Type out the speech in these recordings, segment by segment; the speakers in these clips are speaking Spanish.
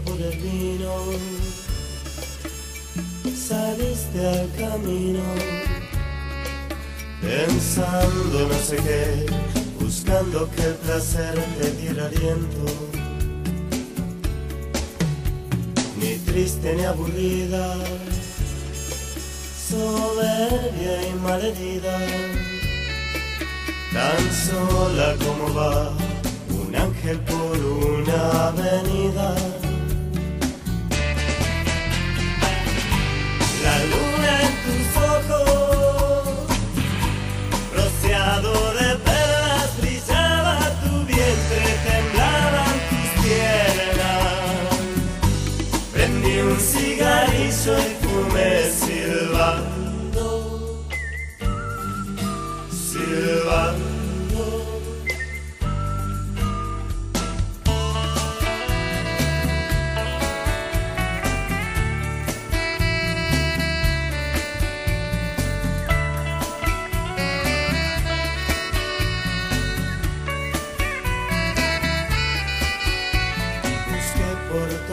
por el vino, saliste al camino, pensando no sé qué, buscando que el placer te diera aliento. Ni triste ni aburrida, soberbia y malherida, tan sola como va soy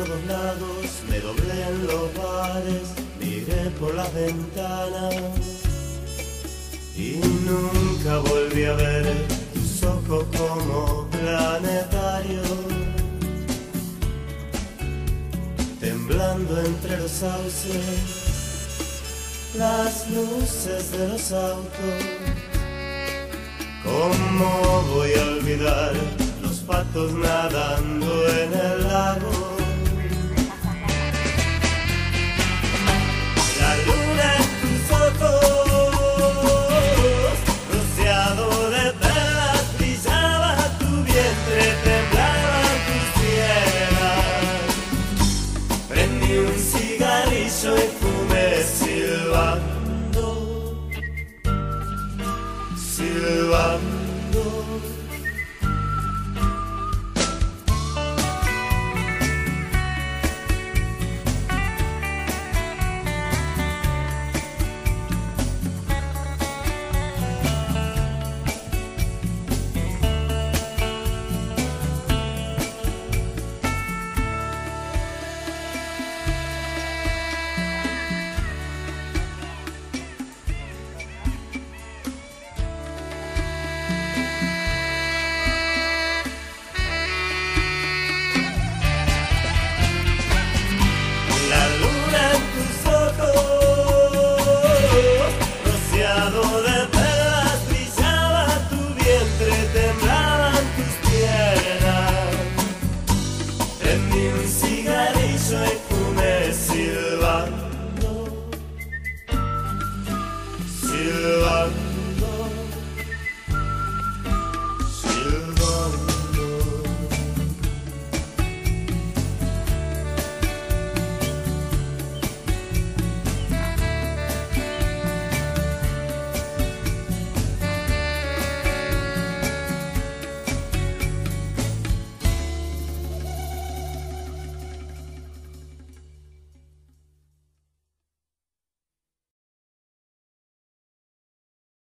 todos lados, me doblé en los bares, miré por las ventanas y nunca volví a ver tus ojos como planetarios. Temblando entre los sauces, las luces de los autos. ¿Cómo